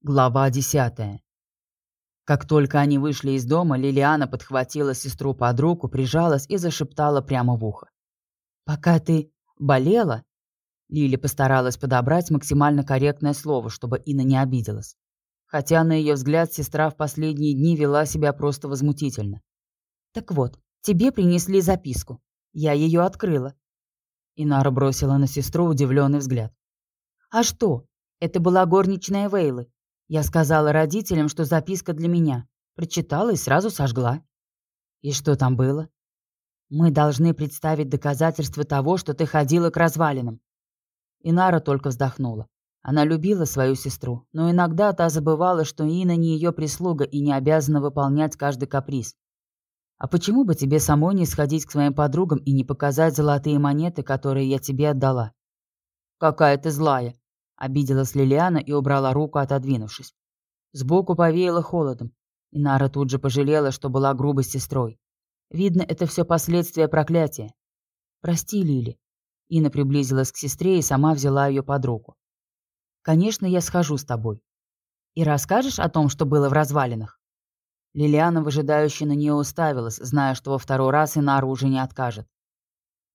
Глава десятая. Как только они вышли из дома, Лилиана подхватила сестру под руку, прижалась и зашептала прямо в ухо. «Пока ты болела...» Лили постаралась подобрать максимально корректное слово, чтобы Инна не обиделась. Хотя, на ее взгляд, сестра в последние дни вела себя просто возмутительно. «Так вот, тебе принесли записку. Я ее открыла». Инара бросила на сестру удивленный взгляд. «А что? Это была горничная Вейлы. Я сказала родителям, что записка для меня. Прочитала и сразу сожгла. И что там было? Мы должны представить доказательства того, что ты ходила к развалинам. Инара только вздохнула. Она любила свою сестру, но иногда та забывала, что Ина не ее прислуга и не обязана выполнять каждый каприз. А почему бы тебе самой не сходить к своим подругам и не показать золотые монеты, которые я тебе отдала? Какая ты злая, Обиделась Лилиана и убрала руку, отодвинувшись. Сбоку повеяло холодом. И Нара тут же пожалела, что была грубой сестрой. Видно, это все последствия проклятия. «Прости, Лили». Ина приблизилась к сестре и сама взяла ее под руку. «Конечно, я схожу с тобой. И расскажешь о том, что было в развалинах?» Лилиана выжидающе на нее уставилась, зная, что во второй раз Инара уже не откажет.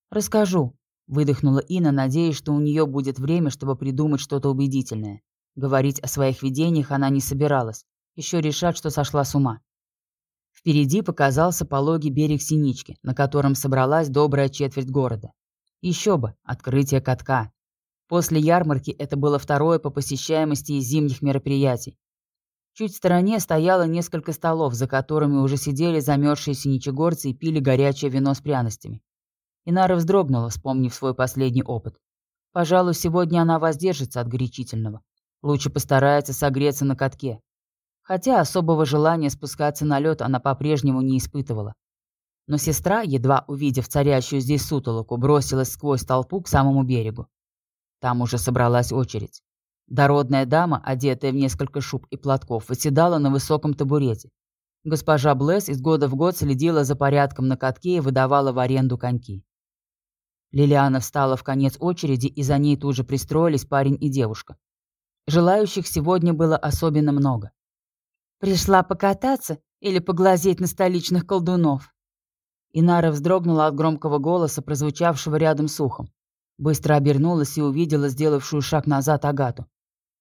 «Расскажу», Выдохнула Инна, надеясь, что у нее будет время, чтобы придумать что-то убедительное. Говорить о своих видениях она не собиралась. Еще решат, что сошла с ума. Впереди показался пологий берег Синички, на котором собралась добрая четверть города. Еще бы, открытие катка. После ярмарки это было второе по посещаемости из зимних мероприятий. Чуть в стороне стояло несколько столов, за которыми уже сидели замерзшие синичегорцы и пили горячее вино с пряностями. Инара вздрогнула, вспомнив свой последний опыт. Пожалуй, сегодня она воздержится от горячительного. Лучше постарается согреться на катке. Хотя особого желания спускаться на лед она по-прежнему не испытывала. Но сестра, едва увидев царящую здесь сутолоку, бросилась сквозь толпу к самому берегу. Там уже собралась очередь. Дородная дама, одетая в несколько шуб и платков, выседала на высоком табурете. Госпожа Блесс из года в год следила за порядком на катке и выдавала в аренду коньки. Лилиана встала в конец очереди, и за ней тут же пристроились парень и девушка. Желающих сегодня было особенно много. «Пришла покататься или поглазеть на столичных колдунов?» Инара вздрогнула от громкого голоса, прозвучавшего рядом с ухом. Быстро обернулась и увидела сделавшую шаг назад Агату.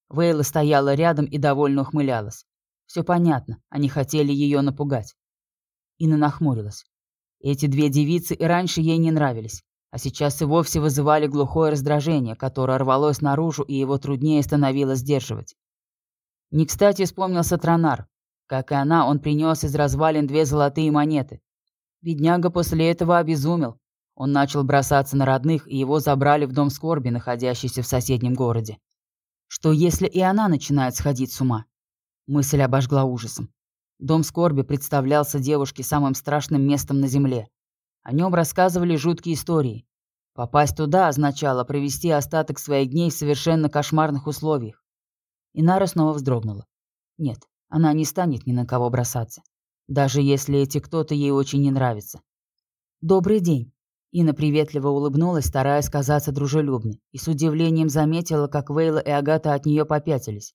Вейла стояла рядом и довольно ухмылялась. Все понятно, они хотели ее напугать. Инна нахмурилась. Эти две девицы и раньше ей не нравились а сейчас и вовсе вызывали глухое раздражение, которое рвалось наружу, и его труднее становилось сдерживать. Не кстати вспомнился Тронар. Как и она, он принес из развалин две золотые монеты. Бедняга после этого обезумел. Он начал бросаться на родных, и его забрали в дом скорби, находящийся в соседнем городе. Что если и она начинает сходить с ума? Мысль обожгла ужасом. Дом скорби представлялся девушке самым страшным местом на земле. О нем рассказывали жуткие истории. Попасть туда означало провести остаток своих дней в совершенно кошмарных условиях. Инара снова вздрогнула. Нет, она не станет ни на кого бросаться. Даже если эти кто-то ей очень не нравится. «Добрый день». Инна приветливо улыбнулась, стараясь казаться дружелюбной, и с удивлением заметила, как Вейла и Агата от нее попятились.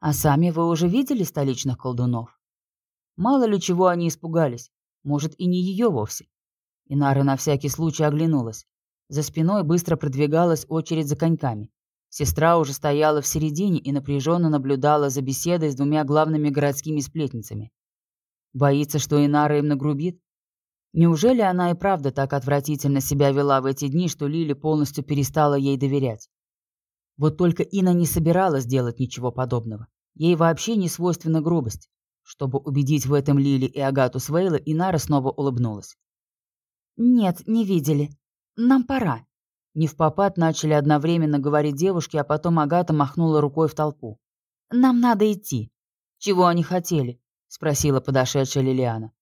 «А сами вы уже видели столичных колдунов?» Мало ли чего они испугались. Может, и не ее вовсе. Инара на всякий случай оглянулась. За спиной быстро продвигалась очередь за коньками. Сестра уже стояла в середине и напряженно наблюдала за беседой с двумя главными городскими сплетницами. Боится, что Инара им нагрубит? Неужели она и правда так отвратительно себя вела в эти дни, что Лили полностью перестала ей доверять? Вот только Ина не собиралась делать ничего подобного. Ей вообще не свойственна грубость. Чтобы убедить в этом Лили и Агату Свейла, Инара снова улыбнулась. «Нет, не видели. Нам пора». Не в попад начали одновременно говорить девушки, а потом Агата махнула рукой в толпу. «Нам надо идти». «Чего они хотели?» — спросила подошедшая Лилиана.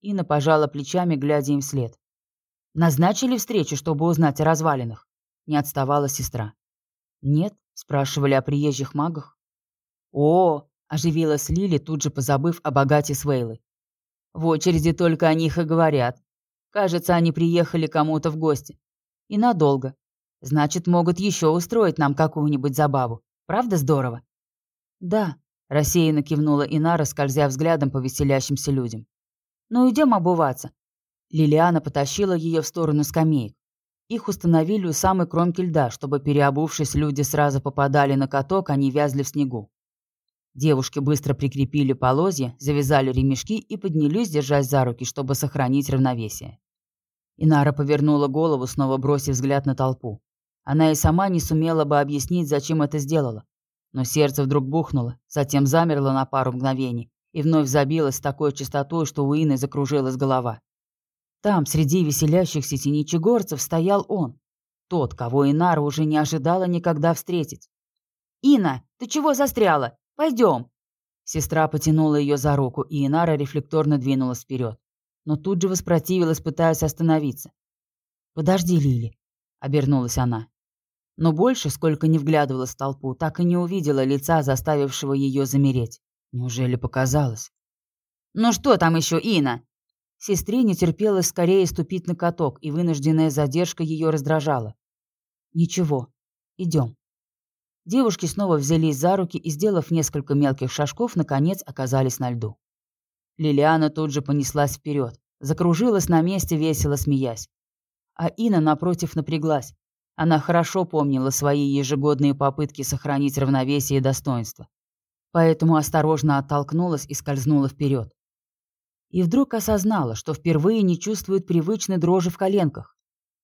Инна пожала плечами, глядя им вслед. «Назначили встречу, чтобы узнать о развалинах?» Не отставала сестра. «Нет?» — спрашивали о приезжих магах. «О!» — оживилась Лили, тут же позабыв о богате Свейлы. «В очереди только о них и говорят. Кажется, они приехали кому-то в гости. И надолго. Значит, могут еще устроить нам какую-нибудь забаву. Правда здорово? Да, Рассеянно кивнула Инара, скользя взглядом по веселящимся людям. «Ну, идем обуваться». Лилиана потащила ее в сторону скамеек. Их установили у самой кромки льда, чтобы, переобувшись, люди сразу попадали на каток, а не вязли в снегу. Девушки быстро прикрепили полозья, завязали ремешки и поднялись, держась за руки, чтобы сохранить равновесие. Инара повернула голову, снова бросив взгляд на толпу. Она и сама не сумела бы объяснить, зачем это сделала. Но сердце вдруг бухнуло, затем замерло на пару мгновений и вновь забилось с такой частотой, что у Ины закружилась голова. Там, среди веселящихся синичегорцев, стоял он. Тот, кого Инара уже не ожидала никогда встретить. «Ина, ты чего застряла? Пойдем!» Сестра потянула ее за руку, и Инара рефлекторно двинулась вперед. Но тут же воспротивилась, пытаясь остановиться. «Подожди, Лили», — обернулась она но больше, сколько не вглядывалась в толпу, так и не увидела лица, заставившего ее замереть. Неужели показалось? «Ну что там еще, Ина?» Сестре не терпелось скорее ступить на каток, и вынужденная задержка ее раздражала. «Ничего, идем». Девушки снова взялись за руки и, сделав несколько мелких шажков, наконец оказались на льду. Лилиана тут же понеслась вперед, закружилась на месте, весело смеясь. А Ина, напротив, напряглась. Она хорошо помнила свои ежегодные попытки сохранить равновесие и достоинство. Поэтому осторожно оттолкнулась и скользнула вперед. И вдруг осознала, что впервые не чувствует привычной дрожи в коленках.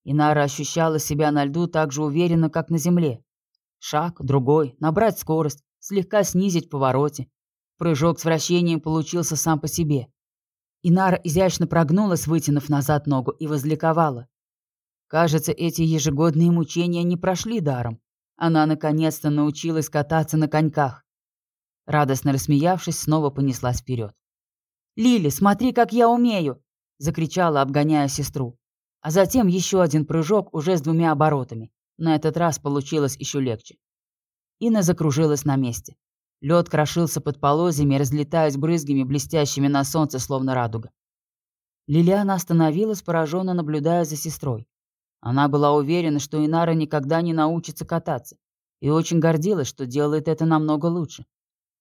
Инара ощущала себя на льду так же уверенно, как на земле. Шаг, другой, набрать скорость, слегка снизить в повороте. Прыжок с вращением получился сам по себе. Инара изящно прогнулась, вытянув назад ногу, и возликовала. Кажется, эти ежегодные мучения не прошли даром. Она наконец-то научилась кататься на коньках. Радостно рассмеявшись, снова понеслась вперед. «Лили, смотри, как я умею!» — закричала, обгоняя сестру. А затем еще один прыжок уже с двумя оборотами. На этот раз получилось еще легче. Инна закружилась на месте. Лед крошился под полозьями, разлетаясь брызгами, блестящими на солнце, словно радуга. Лилиана остановилась, пораженно наблюдая за сестрой. Она была уверена, что Инара никогда не научится кататься, и очень гордилась, что делает это намного лучше.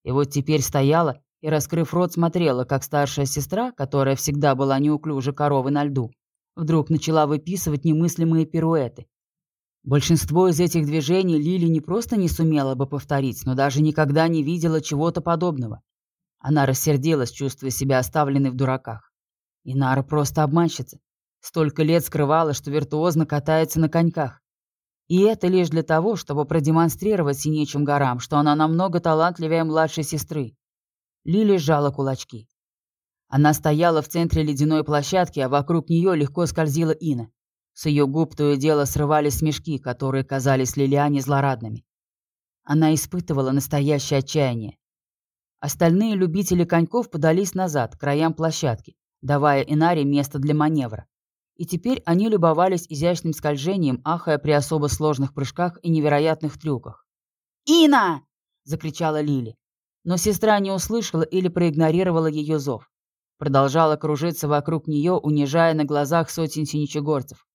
И вот теперь стояла и, раскрыв рот, смотрела, как старшая сестра, которая всегда была неуклюже коровы на льду, вдруг начала выписывать немыслимые пируэты. Большинство из этих движений Лили не просто не сумела бы повторить, но даже никогда не видела чего-то подобного. Она рассердилась, чувствуя себя оставленной в дураках. Инара просто обманщица. Столько лет скрывала, что виртуозно катается на коньках. И это лишь для того, чтобы продемонстрировать синечим горам, что она намного талантливее младшей сестры. Лили сжала кулачки. Она стояла в центре ледяной площадки, а вокруг нее легко скользила Ина. С ее губ то и дело срывались смешки, которые казались Лилиане злорадными. Она испытывала настоящее отчаяние. Остальные любители коньков подались назад, к краям площадки, давая Инаре место для маневра и теперь они любовались изящным скольжением, ахая при особо сложных прыжках и невероятных трюках. «Ина!» — закричала Лили. Но сестра не услышала или проигнорировала ее зов. Продолжала кружиться вокруг нее, унижая на глазах сотен синичегорцев.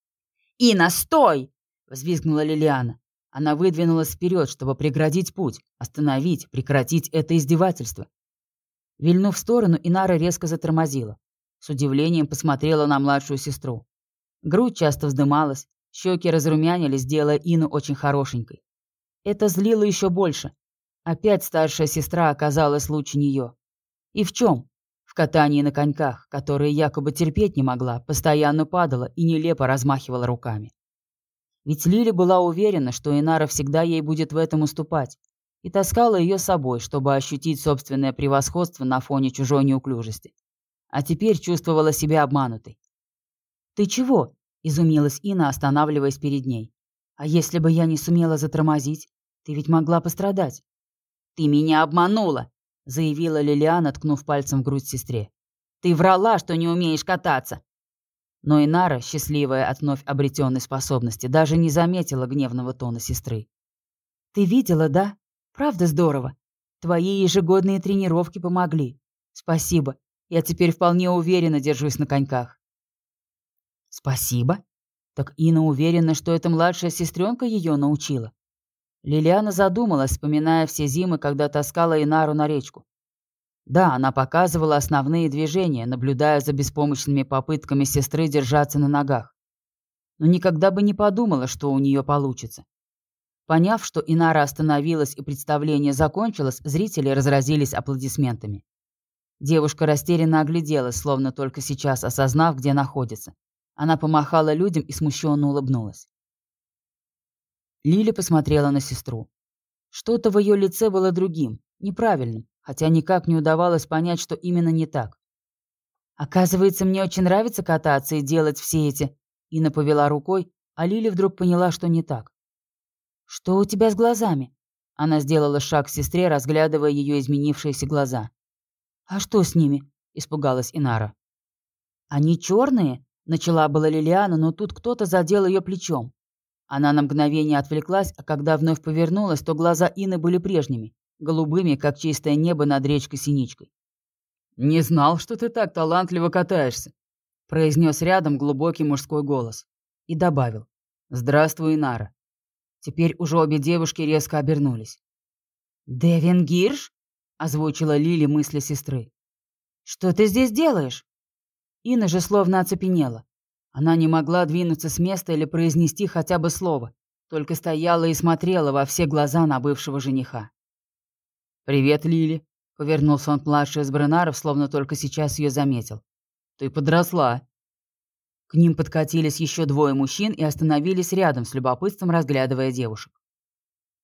«Ина, стой!» — взвизгнула Лилиана. Она выдвинулась вперед, чтобы преградить путь, остановить, прекратить это издевательство. Вильнув в сторону, Инара резко затормозила. С удивлением посмотрела на младшую сестру. Грудь часто вздымалась, щеки разрумянились, делая Ину очень хорошенькой. Это злило еще больше. Опять старшая сестра оказалась лучше нее. И в чем? В катании на коньках, которые якобы терпеть не могла, постоянно падала и нелепо размахивала руками. Ведь Лили была уверена, что Инара всегда ей будет в этом уступать, и таскала ее с собой, чтобы ощутить собственное превосходство на фоне чужой неуклюжести. А теперь чувствовала себя обманутой. «Ты чего?» – изумилась Инна, останавливаясь перед ней. «А если бы я не сумела затормозить? Ты ведь могла пострадать». «Ты меня обманула!» – заявила Лилиана, ткнув пальцем в грудь сестре. «Ты врала, что не умеешь кататься!» Но Инара, счастливая от вновь обретенной способности, даже не заметила гневного тона сестры. «Ты видела, да? Правда здорово. Твои ежегодные тренировки помогли. Спасибо. Я теперь вполне уверенно держусь на коньках. «Спасибо. Так Инна уверена, что эта младшая сестренка ее научила. Лилиана задумалась, вспоминая все зимы, когда таскала Инару на речку. Да, она показывала основные движения, наблюдая за беспомощными попытками сестры держаться на ногах. Но никогда бы не подумала, что у нее получится. Поняв, что Инара остановилась и представление закончилось, зрители разразились аплодисментами. Девушка растерянно огляделась, словно только сейчас осознав, где находится. Она помахала людям и смущенно улыбнулась. Лили посмотрела на сестру. Что-то в ее лице было другим, неправильным, хотя никак не удавалось понять, что именно не так. «Оказывается, мне очень нравится кататься и делать все эти...» Ина повела рукой, а Лили вдруг поняла, что не так. «Что у тебя с глазами?» Она сделала шаг к сестре, разглядывая ее изменившиеся глаза. «А что с ними?» – испугалась Инара. «Они черные?» – начала была Лилиана, но тут кто-то задел ее плечом. Она на мгновение отвлеклась, а когда вновь повернулась, то глаза Ины были прежними голубыми, как чистое небо над речкой Синичкой. «Не знал, что ты так талантливо катаешься», — произнес рядом глубокий мужской голос. И добавил. «Здравствуй, Нара». Теперь уже обе девушки резко обернулись. «Девин Гирш?» — озвучила Лили мысли сестры. «Что ты здесь делаешь?» Инна же словно оцепенела. Она не могла двинуться с места или произнести хотя бы слово, только стояла и смотрела во все глаза на бывшего жениха. «Привет, Лили», — повернулся он к младшей из Бренаров, словно только сейчас ее заметил. «Ты подросла». К ним подкатились еще двое мужчин и остановились рядом, с любопытством разглядывая девушек.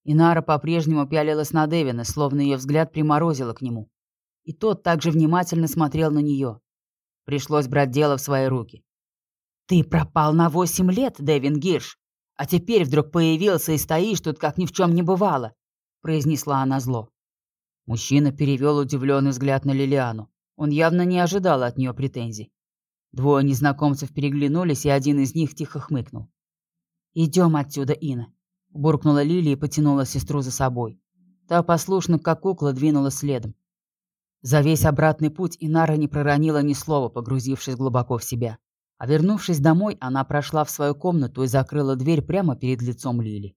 Инара по-прежнему пялилась на Дэвина, словно ее взгляд приморозило к нему. И тот также внимательно смотрел на нее. Пришлось брать дело в свои руки. «Ты пропал на восемь лет, Дэвин Гирш, а теперь вдруг появился и стоишь тут, как ни в чем не бывало», — произнесла она зло. Мужчина перевел удивленный взгляд на Лилиану. Он явно не ожидал от нее претензий. Двое незнакомцев переглянулись, и один из них тихо хмыкнул. «Идем отсюда, Ина», — буркнула Лили и потянула сестру за собой. Та послушно, как кукла, двинулась следом. За весь обратный путь Инара не проронила ни слова, погрузившись глубоко в себя. А вернувшись домой, она прошла в свою комнату и закрыла дверь прямо перед лицом Лили.